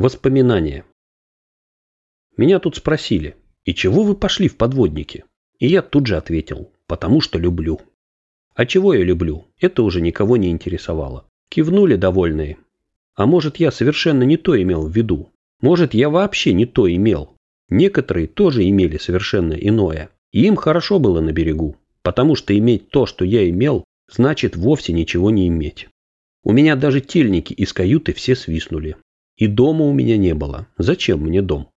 Воспоминания. Меня тут спросили, и чего вы пошли в подводники? И я тут же ответил, потому что люблю. А чего я люблю, это уже никого не интересовало. Кивнули довольные. А может, я совершенно не то имел в виду. Может, я вообще не то имел. Некоторые тоже имели совершенно иное. И им хорошо было на берегу. Потому что иметь то, что я имел, значит вовсе ничего не иметь. У меня даже тельники из каюты все свистнули. И дома у меня не было. Зачем мне дом?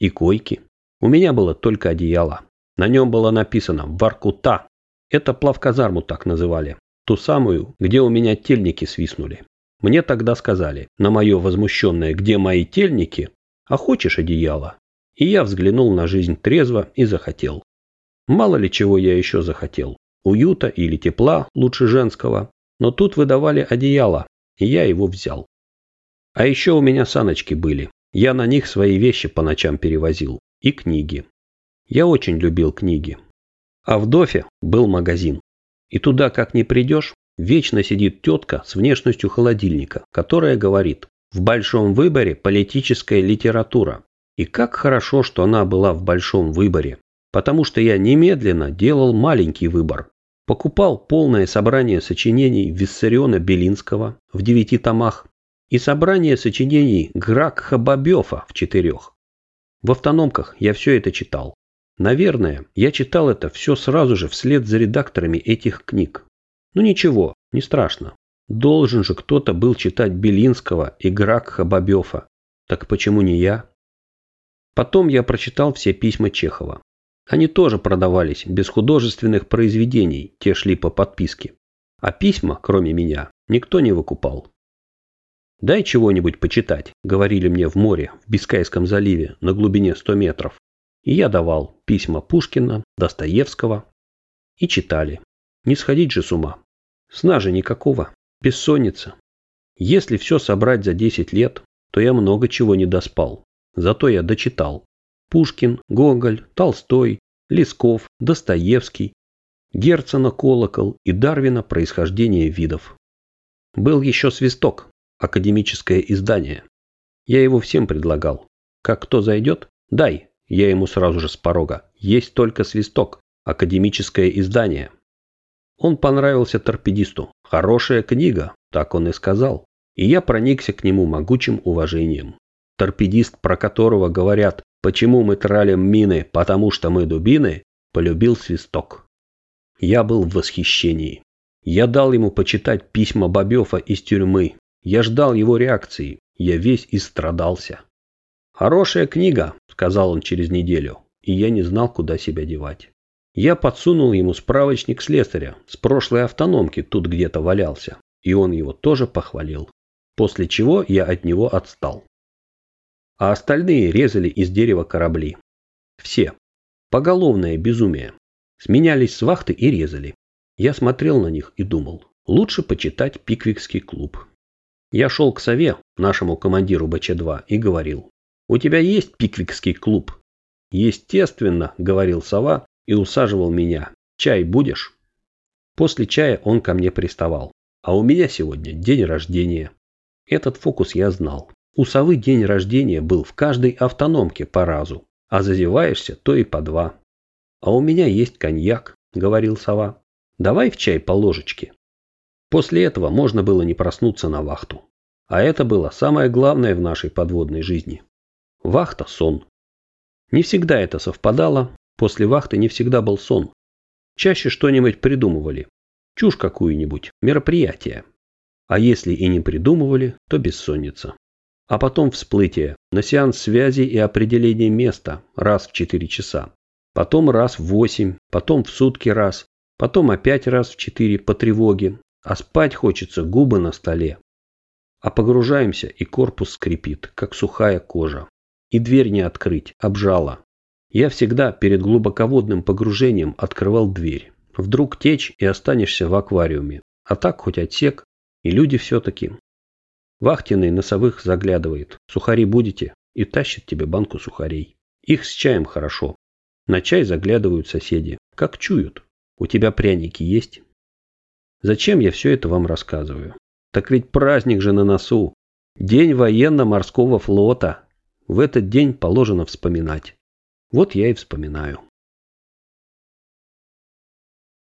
И койки. У меня было только одеяло. На нем было написано «Воркута». Это плавказарму так называли. Ту самую, где у меня тельники свистнули. Мне тогда сказали, на мое возмущенное «Где мои тельники?» «А хочешь одеяло?» И я взглянул на жизнь трезво и захотел. Мало ли чего я еще захотел. Уюта или тепла, лучше женского. Но тут выдавали одеяло, и я его взял. А еще у меня саночки были. Я на них свои вещи по ночам перевозил. И книги. Я очень любил книги. А в Дофе был магазин. И туда, как не придешь, вечно сидит тетка с внешностью холодильника, которая говорит, в большом выборе политическая литература. И как хорошо, что она была в большом выборе. Потому что я немедленно делал маленький выбор. Покупал полное собрание сочинений Виссариона Белинского в девяти томах и собрание сочинений Гракха Бабёфа в четырех. В автономках я все это читал. Наверное, я читал это все сразу же вслед за редакторами этих книг. Ну ничего, не страшно. Должен же кто-то был читать Белинского и Гракха Бабёфа. Так почему не я? Потом я прочитал все письма Чехова. Они тоже продавались без художественных произведений, те шли по подписке. А письма, кроме меня, никто не выкупал. «Дай чего-нибудь почитать», — говорили мне в море, в Бискайском заливе, на глубине 100 метров. И я давал письма Пушкина, Достоевского. И читали. Не сходить же с ума. Сна же никакого. Бессонница. Если все собрать за 10 лет, то я много чего не доспал. Зато я дочитал. Пушкин, Гоголь, Толстой, Лесков, Достоевский, Герцена «Колокол» и Дарвина «Происхождение видов». Был еще «Свисток», академическое издание. Я его всем предлагал. Как кто зайдет, дай. Я ему сразу же с порога. Есть только свисток. Академическое издание. Он понравился торпедисту. Хорошая книга, так он и сказал. И я проникся к нему могучим уважением. Торпедист, про которого говорят, почему мы тралим мины, потому что мы дубины, полюбил свисток. Я был в восхищении. Я дал ему почитать письма Бобёфа из тюрьмы, я ждал его реакции. Я весь истрадался. «Хорошая книга», — сказал он через неделю, и я не знал, куда себя девать. Я подсунул ему справочник слесаря, с прошлой автономки тут где-то валялся, и он его тоже похвалил. После чего я от него отстал. А остальные резали из дерева корабли. Все. Поголовное безумие. Сменялись с вахты и резали. Я смотрел на них и думал, лучше почитать Пиквикский клуб. Я шел к сове, нашему командиру БЧ-2, и говорил, «У тебя есть пиквикский клуб?» «Естественно», — говорил сова и усаживал меня. «Чай будешь?» После чая он ко мне приставал. «А у меня сегодня день рождения». Этот фокус я знал. У совы день рождения был в каждой автономке по разу, а зазеваешься, то и по два. «А у меня есть коньяк», — говорил сова. «Давай в чай по ложечке». После этого можно было не проснуться на вахту. А это было самое главное в нашей подводной жизни. Вахта – сон. Не всегда это совпадало, после вахты не всегда был сон. Чаще что-нибудь придумывали. Чушь какую-нибудь, мероприятие. А если и не придумывали, то бессонница. А потом всплытие, на сеанс связи и определение места раз в 4 часа. Потом раз в 8, потом в сутки раз, потом опять раз в 4 по тревоге, а спать хочется губы на столе. А погружаемся, и корпус скрипит, как сухая кожа. И дверь не открыть, обжала. Я всегда перед глубоководным погружением открывал дверь. Вдруг течь и останешься в аквариуме. А так хоть отсек, и люди все-таки. Вахтенный носовых заглядывает. Сухари будете? И тащит тебе банку сухарей. Их с чаем хорошо. На чай заглядывают соседи. Как чуют. У тебя пряники есть? Зачем я все это вам рассказываю? Так ведь праздник же на носу. День военно-морского флота. В этот день положено вспоминать. Вот я и вспоминаю.